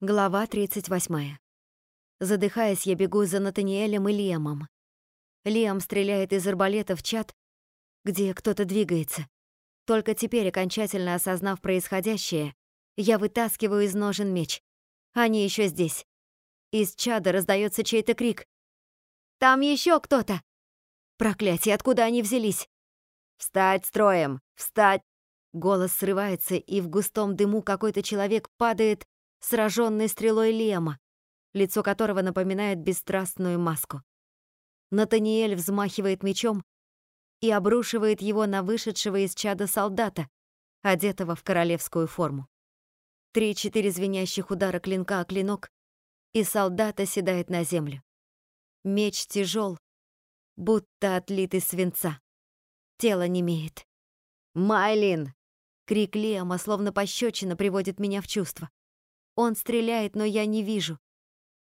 Глава 38. Задыхаясь, я бегу за Натаниэлем и Лиамом. Лиам стреляет из арбалета в чат, где кто-то двигается. Только теперь, окончательно осознав происходящее, я вытаскиваю из ножен меч. Они еще здесь. Из чада раздается чей-то крик. «Там еще кто-то!» Проклятие, откуда они взялись? «Встать строем! Встать!» Голос срывается, и в густом дыму какой-то человек падает сраженный стрелой Лема, лицо которого напоминает бесстрастную маску. Натаниэль взмахивает мечом и обрушивает его на вышедшего из чада солдата, одетого в королевскую форму. Три-четыре звенящих удара клинка о клинок, и солдат оседает на землю. Меч тяжел, будто отлит из свинца. Тело немеет. «Майлин!» Крик Лиама, словно пощечина, приводит меня в чувство. Он стреляет, но я не вижу.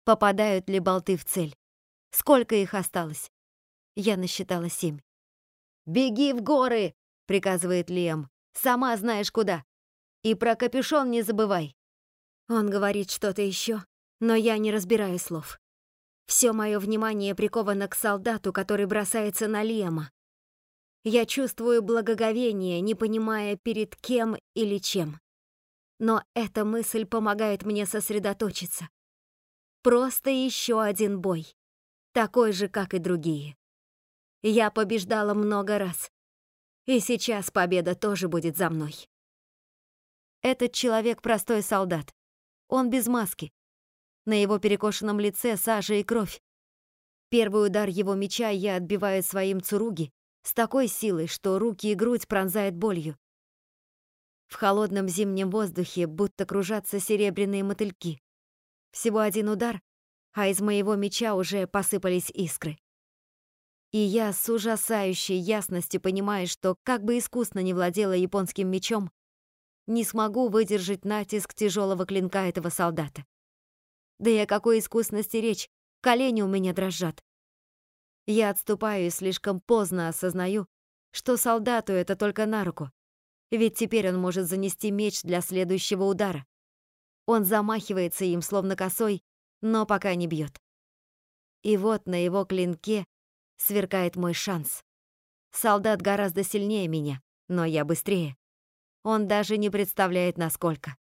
Попадают ли болты в цель? Сколько их осталось? Я насчитала семь. «Беги в горы!» — приказывает Лиам. «Сама знаешь куда. И про капюшон не забывай». Он говорит что-то еще, но я не разбираю слов. Все мое внимание приковано к солдату, который бросается на Лиама. Я чувствую благоговение, не понимая, перед кем или чем. Но эта мысль помогает мне сосредоточиться. Просто еще один бой. Такой же, как и другие. Я побеждала много раз. И сейчас победа тоже будет за мной. Этот человек простой солдат. Он без маски. На его перекошенном лице сажа и кровь. Первый удар его меча я отбиваю своим цуруги с такой силой, что руки и грудь пронзает болью. В холодном зимнем воздухе будто кружатся серебряные мотыльки. Всего один удар, а из моего меча уже посыпались искры. И я с ужасающей ясностью понимаю, что, как бы искусно не владела японским мечом, не смогу выдержать натиск тяжелого клинка этого солдата. Да и о какой искусности речь, колени у меня дрожат. Я отступаю и слишком поздно осознаю, что солдату это только на руку, ведь теперь он может занести меч для следующего удара. Он замахивается им, словно косой, но пока не бьет. И вот на его клинке сверкает мой шанс. Солдат гораздо сильнее меня, но я быстрее. Он даже не представляет, насколько.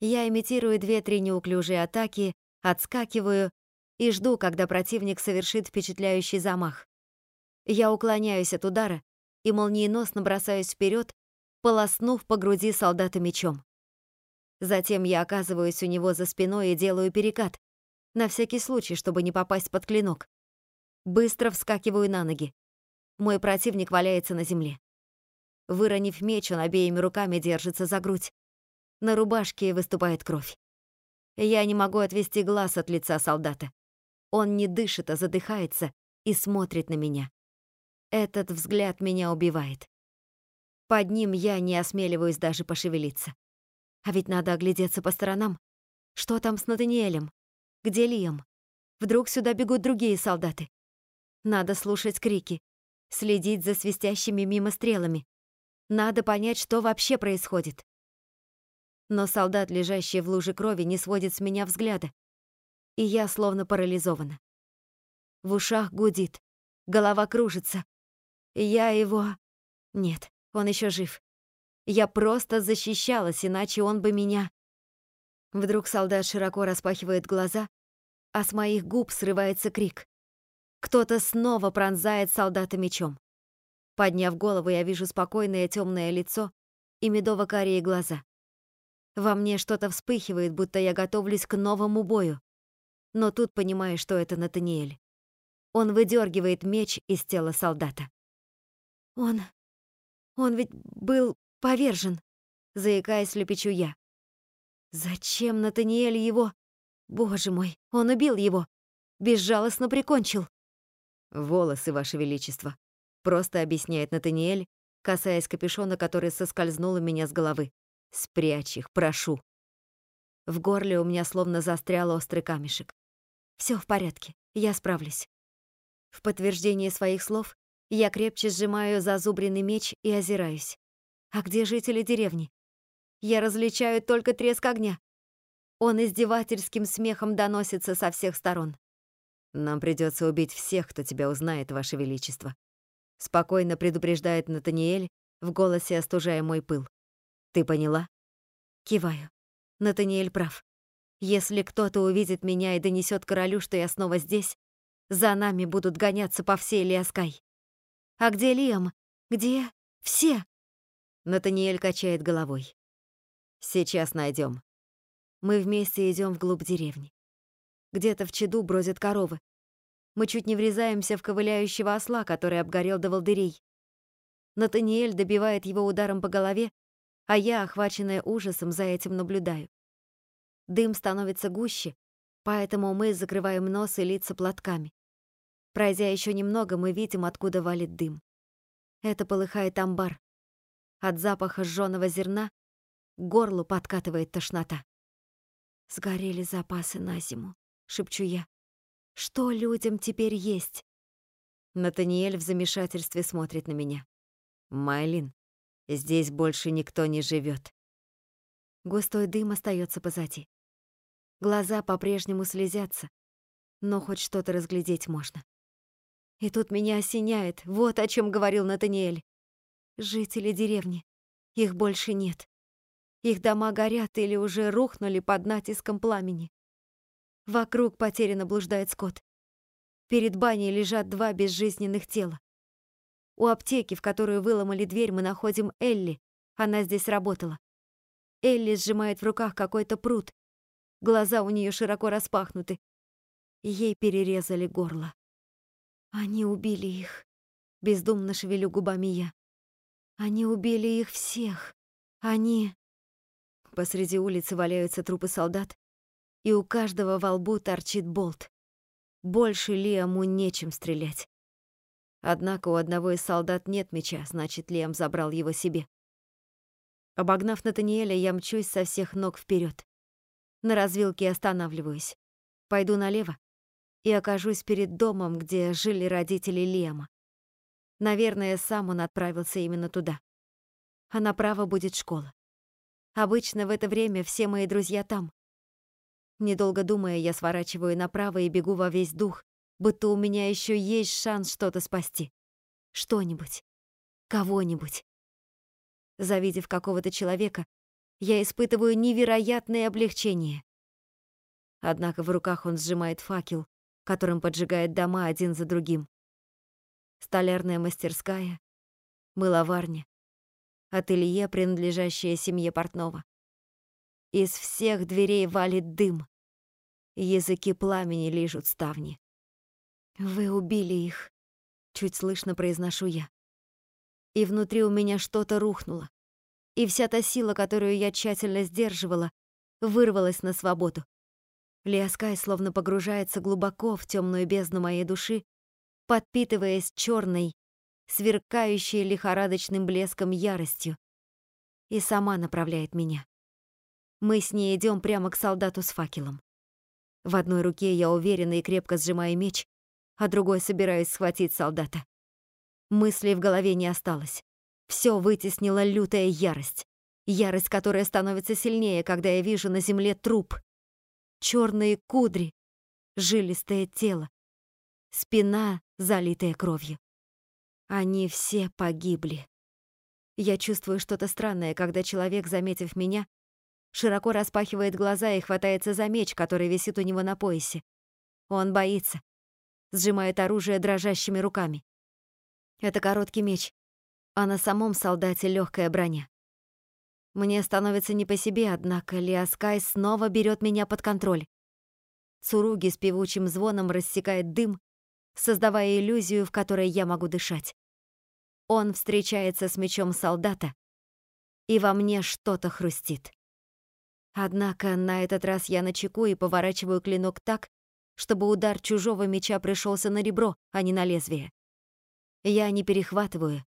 Я имитирую две-три неуклюжие атаки, отскакиваю и жду, когда противник совершит впечатляющий замах. Я уклоняюсь от удара и молниеносно бросаюсь вперед, полоснув по груди солдата мечом. Затем я оказываюсь у него за спиной и делаю перекат, на всякий случай, чтобы не попасть под клинок. Быстро вскакиваю на ноги. Мой противник валяется на земле. Выронив меч, он обеими руками держится за грудь. На рубашке выступает кровь. Я не могу отвести глаз от лица солдата. Он не дышит, а задыхается и смотрит на меня. Этот взгляд меня убивает. Под ним я не осмеливаюсь даже пошевелиться. А ведь надо оглядеться по сторонам. Что там с Натаниэлем? Где Лиам? Вдруг сюда бегут другие солдаты? Надо слушать крики, следить за свистящими мимо стрелами. Надо понять, что вообще происходит. Но солдат, лежащий в луже крови, не сводит с меня взгляда. И я словно парализована. В ушах гудит, голова кружится. Я его... Нет, он еще жив. Я просто защищалась, иначе он бы меня... Вдруг солдат широко распахивает глаза, а с моих губ срывается крик. Кто-то снова пронзает солдата мечом. Подняв голову, я вижу спокойное темное лицо и медово-карие глаза. Во мне что-то вспыхивает, будто я готовлюсь к новому бою. Но тут понимаю, что это Натаниэль. Он выдергивает меч из тела солдата. Он он ведь был повержен, заикаясь, лепечу я. Зачем Натаниэль его? Боже мой, он убил его. Безжалостно прикончил. Волосы, Ваше Величество. Просто объясняет Натаниэль, касаясь капюшона, который соскользнул у меня с головы. Спрячь их, прошу. В горле у меня словно застрял острый камешек. Все в порядке, я справлюсь. В подтверждение своих слов я крепче сжимаю зазубренный меч и озираюсь. А где жители деревни? Я различаю только треск огня. Он издевательским смехом доносится со всех сторон. «Нам придется убить всех, кто тебя узнает, Ваше Величество», — спокойно предупреждает Натаниэль, в голосе остужая мой пыл. «Ты поняла?» Киваю. Натаниэль прав. Если кто-то увидит меня и донесет королю, что я снова здесь, за нами будут гоняться по всей Лиаскай. А где Лиам? Где все? Натаниэль качает головой. Сейчас найдем. Мы вместе идем вглубь деревни. Где-то в чаду бродят коровы. Мы чуть не врезаемся в ковыляющего осла, который обгорел до волдырей. Натаниэль добивает его ударом по голове, а я, охваченная ужасом, за этим наблюдаю. Дым становится гуще, поэтому мы закрываем нос и лица платками. Пройдя еще немного, мы видим, откуда валит дым. Это полыхает амбар. От запаха сжёного зерна к горлу подкатывает тошнота. Сгорели запасы на зиму, шепчу я. Что людям теперь есть? Натаниэль в замешательстве смотрит на меня. Майлин, здесь больше никто не живет. Густой дым остается позади. Глаза по-прежнему слезятся, но хоть что-то разглядеть можно. И тут меня осеняет, вот о чем говорил Натаниэль. Жители деревни, их больше нет. Их дома горят или уже рухнули под натиском пламени. Вокруг потерянно блуждает скот. Перед баней лежат два безжизненных тела. У аптеки, в которую выломали дверь, мы находим Элли. Она здесь работала. Элли сжимает в руках какой-то пруд, Глаза у нее широко распахнуты. Ей перерезали горло. Они убили их. Бездумно шевелю губами я. Они убили их всех. Они... Посреди улицы валяются трупы солдат, и у каждого во лбу торчит болт. Больше Лиаму нечем стрелять. Однако у одного из солдат нет меча, значит, Лиам забрал его себе. Обогнав Натаниэля, я мчусь со всех ног вперед. На развилке останавливаюсь. Пойду налево и окажусь перед домом, где жили родители Лема. Наверное, сам он отправился именно туда. А направо будет школа. Обычно в это время все мои друзья там. Недолго думая, я сворачиваю направо и бегу во весь дух, будто у меня еще есть шанс что-то спасти. Что-нибудь. Кого-нибудь. Завидев какого-то человека, я испытываю невероятное облегчение. Однако в руках он сжимает факел, которым поджигает дома один за другим. Столярная мастерская, мыловарня, ателье, принадлежащее семье портного. Из всех дверей валит дым. Языки пламени лижут ставни. «Вы убили их», — чуть слышно произношу я. И внутри у меня что-то рухнуло и вся та сила, которую я тщательно сдерживала, вырвалась на свободу. Лиаскай словно погружается глубоко в темную бездну моей души, подпитываясь черной, сверкающей лихорадочным блеском яростью, и сама направляет меня. Мы с ней идем прямо к солдату с факелом. В одной руке я уверенно и крепко сжимаю меч, а другой собираюсь схватить солдата. Мыслей в голове не осталось. Все вытеснила лютая ярость. Ярость, которая становится сильнее, когда я вижу на земле труп. Черные кудри, жилистое тело, спина, залитая кровью. Они все погибли. Я чувствую что-то странное, когда человек, заметив меня, широко распахивает глаза и хватается за меч, который висит у него на поясе. Он боится, сжимает оружие дрожащими руками. Это короткий меч, а на самом солдате легкая броня. Мне становится не по себе, однако Лиаскай снова берет меня под контроль. Цуруги с певучим звоном рассекает дым, создавая иллюзию, в которой я могу дышать. Он встречается с мечом солдата, и во мне что-то хрустит. Однако на этот раз я начеку и поворачиваю клинок так, чтобы удар чужого меча пришелся на ребро, а не на лезвие. Я не перехватываю,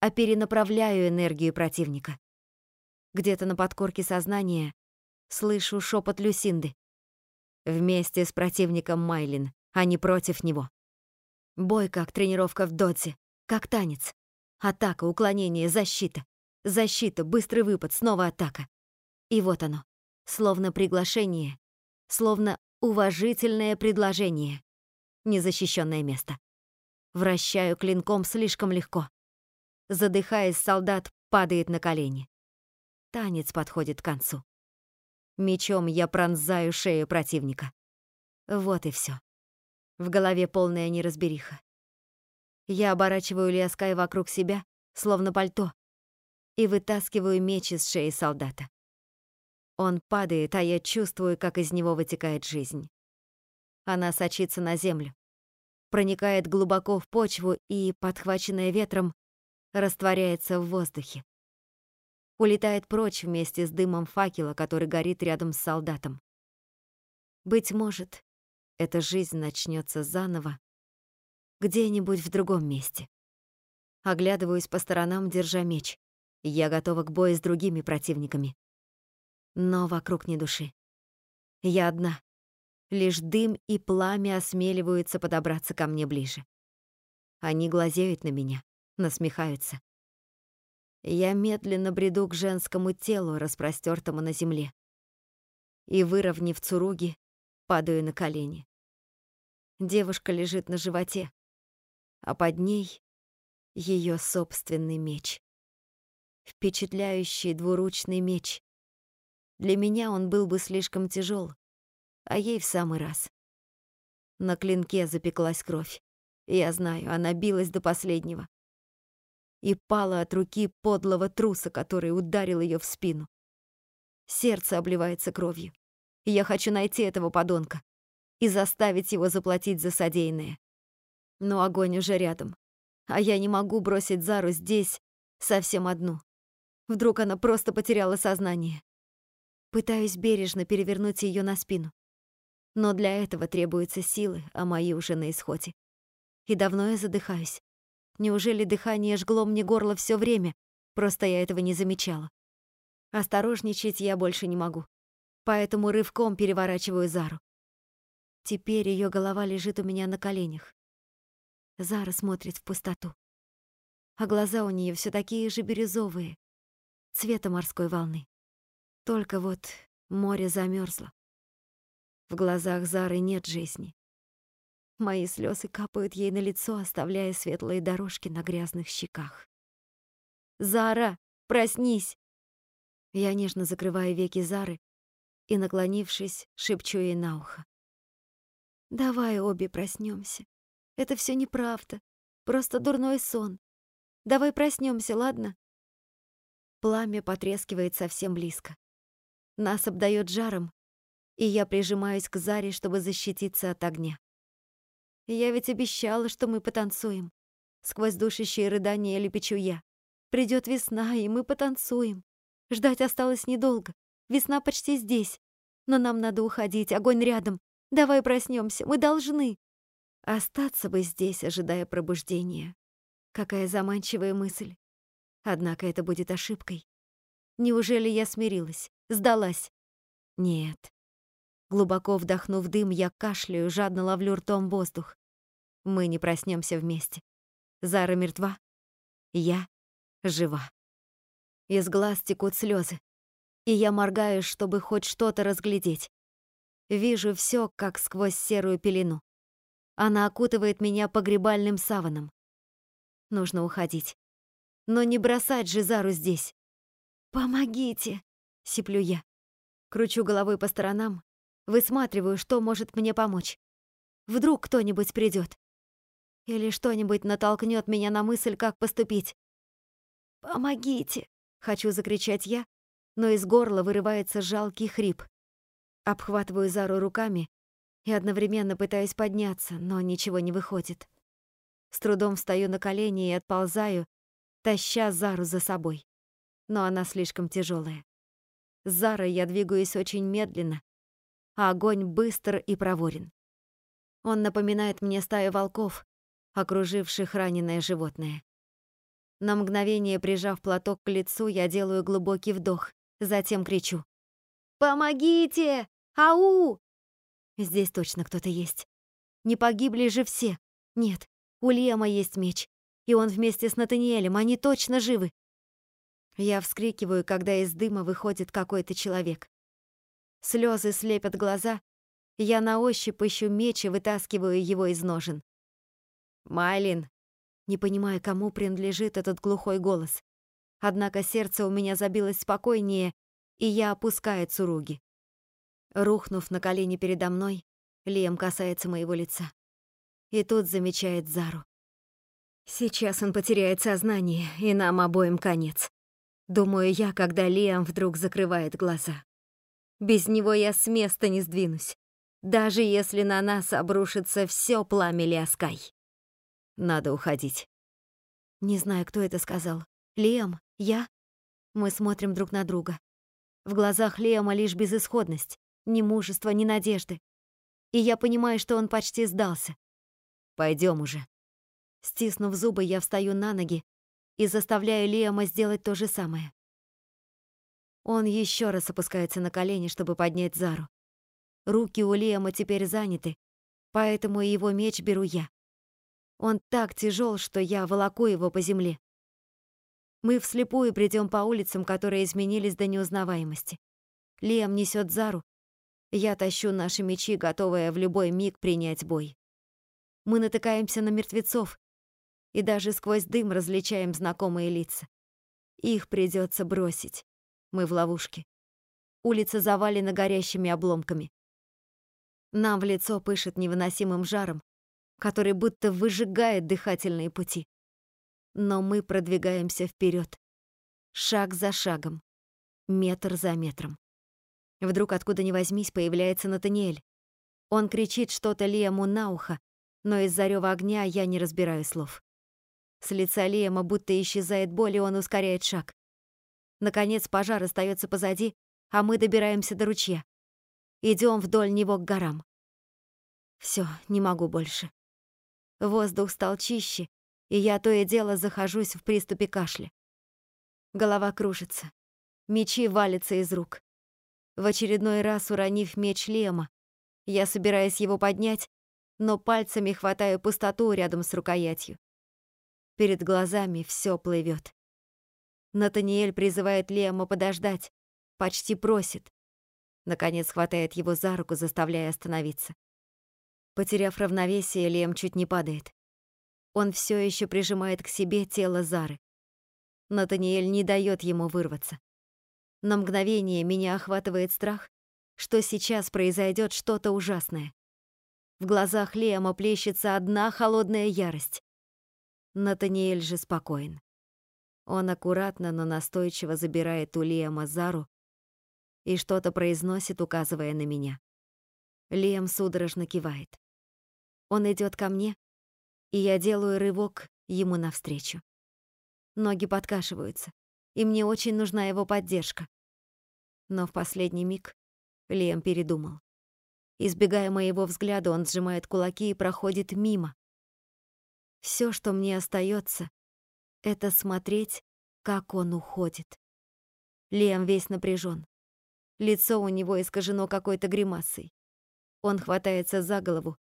а перенаправляю энергию противника. Где-то на подкорке сознания слышу шепот Люсинды. Вместе с противником Майлин, а не против него. Бой как тренировка в дотсе, как танец. Атака, уклонение, защита. Защита, быстрый выпад, снова атака. И вот оно. словно приглашение, словно уважительное предложение. Незащищенное место. Вращаю клинком слишком легко. Задыхаясь, солдат падает на колени. Танец подходит к концу. Мечом я пронзаю шею противника. Вот и все. В голове полная неразбериха. Я оборачиваю Лиаскай вокруг себя, словно пальто, и вытаскиваю меч из шеи солдата. Он падает, а я чувствую, как из него вытекает жизнь. Она сочится на землю, проникает глубоко в почву и, подхваченная ветром, растворяется в воздухе. Улетает прочь вместе с дымом факела, который горит рядом с солдатом. Быть может, эта жизнь начнется заново где-нибудь в другом месте. Оглядываюсь по сторонам, держа меч. Я готова к бою с другими противниками. Но вокруг ни души. Я одна. Лишь дым и пламя осмеливаются подобраться ко мне ближе. Они глазеют на меня, насмехаются. Я медленно бреду к женскому телу, распростертому на земле. И, выровняв цуруги, падаю на колени. Девушка лежит на животе, а под ней ее собственный меч. Впечатляющий двуручный меч. Для меня он был бы слишком тяжел, а ей в самый раз. На клинке запеклась кровь. Я знаю, она билась до последнего. И пала от руки подлого труса, который ударил ее в спину. Сердце обливается кровью. Я хочу найти этого подонка и заставить его заплатить за содеянное. Но огонь уже рядом. А я не могу бросить Зару здесь, совсем одну. Вдруг она просто потеряла сознание. Пытаюсь бережно перевернуть ее на спину. Но для этого требуются силы, а мои уже на исходе. И давно я задыхаюсь. Неужели дыхание жгло мне горло все время, просто я этого не замечала? Осторожничать я больше не могу. Поэтому рывком переворачиваю Зару. Теперь ее голова лежит у меня на коленях. Зара смотрит в пустоту. А глаза у нее все такие же бирюзовые, цвета морской волны. Только вот море замерзло. В глазах Зары нет жизни. Мои слезы капают ей на лицо, оставляя светлые дорожки на грязных щеках. «Зара, проснись!» Я нежно закрываю веки Зары и, наклонившись, шепчу ей на ухо. «Давай обе проснемся. Это все неправда. Просто дурной сон. Давай проснемся, ладно? Пламя потрескивает совсем близко. Нас обдает жаром, и я прижимаюсь к Заре, чтобы защититься от огня. Я ведь обещала, что мы потанцуем. Сквозь душащие рыдания лепечу я. Придет весна, и мы потанцуем. Ждать осталось недолго. Весна почти здесь. Но нам надо уходить, огонь рядом. Давай проснемся, мы должны. Остаться бы здесь, ожидая пробуждения. Какая заманчивая мысль. Однако это будет ошибкой. Неужели я смирилась, сдалась? Нет. Глубоко вдохнув дым, я кашляю, жадно ловлю ртом воздух. Мы не проснемся вместе. Зара мертва. Я жива. Из глаз текут слезы, и я моргаю, чтобы хоть что-то разглядеть. Вижу все, как сквозь серую пелену. Она окутывает меня погребальным саваном. Нужно уходить. Но не бросать же Зару здесь. «Помогите!» — сиплю я. Кручу головой по сторонам, высматриваю, что может мне помочь. Вдруг кто-нибудь придет. Или что-нибудь натолкнет меня на мысль, как поступить. «Помогите!» — хочу закричать я, но из горла вырывается жалкий хрип. Обхватываю Зару руками и одновременно пытаюсь подняться, но ничего не выходит. С трудом встаю на колени и отползаю, таща Зару за собой. Но она слишком тяжелая. С Зарой я двигаюсь очень медленно, а огонь быстр и проворен. Он напоминает мне стаю волков, окруживших раненое животное. На мгновение прижав платок к лицу, я делаю глубокий вдох, затем кричу. «Помогите! Ау!» Здесь точно кто-то есть. Не погибли же все. Нет, у Лема есть меч. И он вместе с Натаниэлем, они точно живы. Я вскрикиваю, когда из дыма выходит какой-то человек. Слезы слепят глаза. Я на ощупь ищу меч и вытаскиваю его из ножен. «Майлин!» Не понимая, кому принадлежит этот глухой голос. Однако сердце у меня забилось спокойнее, и я опускаю цуруги. Рухнув на колени передо мной, Лиам касается моего лица. И тут замечает Зару. Сейчас он потеряет сознание, и нам обоим конец. Думаю я, когда Лиам вдруг закрывает глаза. Без него я с места не сдвинусь, даже если на нас обрушится все пламя Лиаскай. Надо уходить. Не знаю, кто это сказал. Лиам? Я? Мы смотрим друг на друга. В глазах Лиама лишь безысходность, ни мужества, ни надежды. И я понимаю, что он почти сдался. Пойдем уже. Стиснув зубы, я встаю на ноги и заставляю Лиама сделать то же самое. Он еще раз опускается на колени, чтобы поднять Зару. Руки у Лиама теперь заняты, поэтому его меч беру я. Он так тяжел, что я волоку его по земле. Мы вслепую придем по улицам, которые изменились до неузнаваемости. Лиам несет Зару. Я тащу наши мечи, готовые в любой миг принять бой. Мы натыкаемся на мертвецов, и даже сквозь дым различаем знакомые лица. Их придется бросить. Мы в ловушке. Улица завалена горящими обломками. Нам в лицо пышет невыносимым жаром, который будто выжигает дыхательные пути. Но мы продвигаемся вперед, шаг за шагом, метр за метром. Вдруг откуда ни возьмись появляется Натаниэль. Он кричит что-то Лиаму на ухо, но из-за рёва огня я не разбираю слов. С лица Лиама будто исчезает боль, и он ускоряет шаг. Наконец пожар остается позади, а мы добираемся до ручья. Идем вдоль него к горам. Все, не могу больше. Воздух стал чище, и я то и дело захожусь в приступе кашля. Голова кружится. Мечи валятся из рук. В очередной раз уронив меч Лема, я собираюсь его поднять, но пальцами хватаю пустоту рядом с рукоятью. Перед глазами все плывет. Натаниэль призывает Лема подождать, почти просит. Наконец хватает его за руку, заставляя остановиться. Потеряв равновесие, Лем чуть не падает. Он все еще прижимает к себе тело Зары. Натаниэль не дает ему вырваться. На мгновение меня охватывает страх, что сейчас произойдет что-то ужасное. В глазах Лема плещется одна холодная ярость. Натаниэль же спокоен. Он аккуратно, но настойчиво забирает у Лиама Зару и что-то произносит, указывая на меня. Лиам судорожно кивает. Он идет ко мне, и я делаю рывок ему навстречу. Ноги подкашиваются, и мне очень нужна его поддержка. Но в последний миг Лиам передумал. Избегая моего взгляда, он сжимает кулаки и проходит мимо. Все, что мне остается, это смотреть, как он уходит. Лем весь напряжен. Лицо у него искажено какой-то гримасой. Он хватается за голову,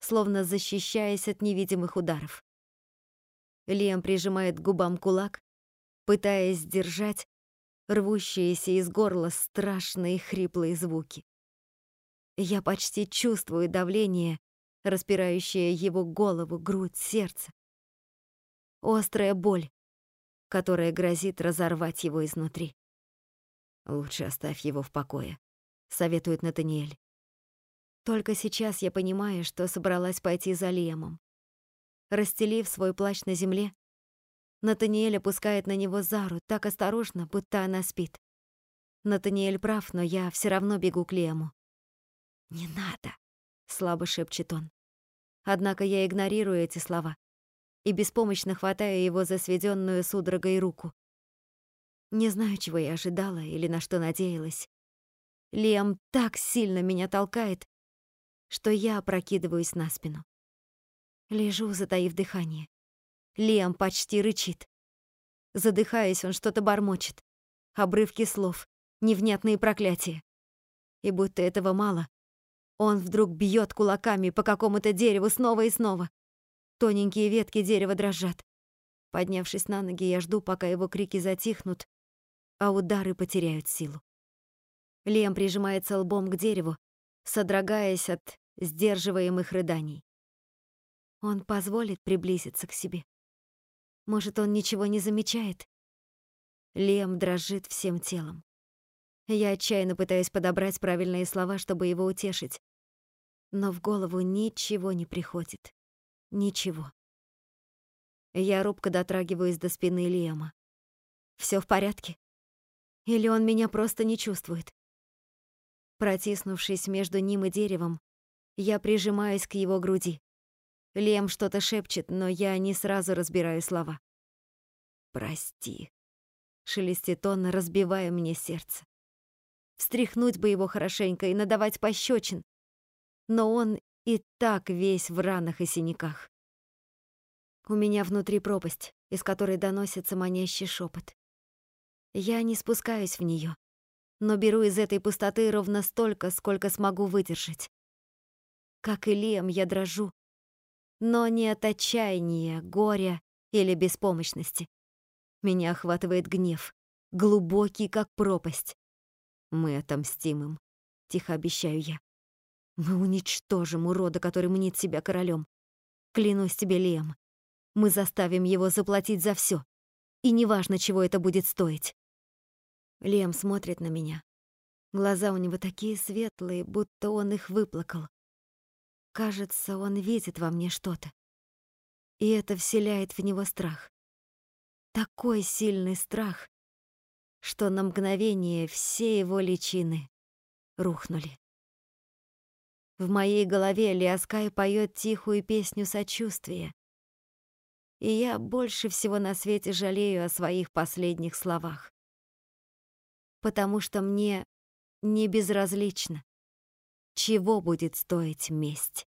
словно защищаясь от невидимых ударов. Лем прижимает к губам кулак, пытаясь сдержать рвущиеся из горла страшные хриплые звуки. Я почти чувствую давление, распирающее его голову, грудь, сердце. Острая боль, которая грозит разорвать его изнутри. «Лучше оставь его в покое», — советует Натаниэль. Только сейчас я понимаю, что собралась пойти за Лемом. Расстелив свой плащ на земле, Натаниэль опускает на него Зару так осторожно, будто она спит. Натаниэль прав, но я все равно бегу к Лему. «Не надо», — слабо шепчет он. Однако я игнорирую эти слова и беспомощно хватаю его за сведенную судорогой руку. Не знаю, чего я ожидала или на что надеялась. Лиам так сильно меня толкает, что я опрокидываюсь на спину. Лежу, затаив дыхание. Лиам почти рычит. Задыхаясь, он что-то бормочет. Обрывки слов, невнятные проклятия. И будто этого мало, он вдруг бьет кулаками по какому-то дереву снова и снова. Тоненькие ветки дерева дрожат. Поднявшись на ноги, я жду, пока его крики затихнут, а удары потеряют силу. Лем прижимается лбом к дереву, содрогаясь от сдерживаемых рыданий. Он позволит приблизиться к себе. Может, он ничего не замечает? Лем дрожит всем телом. Я отчаянно пытаюсь подобрать правильные слова, чтобы его утешить. Но в голову ничего не приходит. Ничего. Я робко дотрагиваюсь до спины Лиама. Все в порядке? Или он меня просто не чувствует? Протиснувшись между ним и деревом, я прижимаюсь к его груди. Лем что-то шепчет, но я не сразу разбираю слова. «Прости», — шелестит он, разбивая мне сердце. Встряхнуть бы его хорошенько и надавать пощечин. Но он и так весь в ранах и синяках. У меня внутри пропасть, из которой доносится манящий шепот. Я не спускаюсь в нее, но беру из этой пустоты ровно столько, сколько смогу выдержать. Как и Лем, я дрожу, но не от отчаяния, горя или беспомощности. Меня охватывает гнев, глубокий, как пропасть. Мы отомстим им, тихо обещаю я. Мы уничтожим урода, который мнит себя королем. Клянусь тебе, Лем, мы заставим его заплатить за все. И неважно, чего это будет стоить. Лем смотрит на меня. Глаза у него такие светлые, будто он их выплакал. Кажется, он видит во мне что-то. И это вселяет в него страх. Такой сильный страх, что на мгновение все его личины рухнули. В моей голове Лиаскай поет тихую песню сочувствия, и я больше всего на свете жалею о своих последних словах. Потому что мне не безразлично, чего будет стоить месть.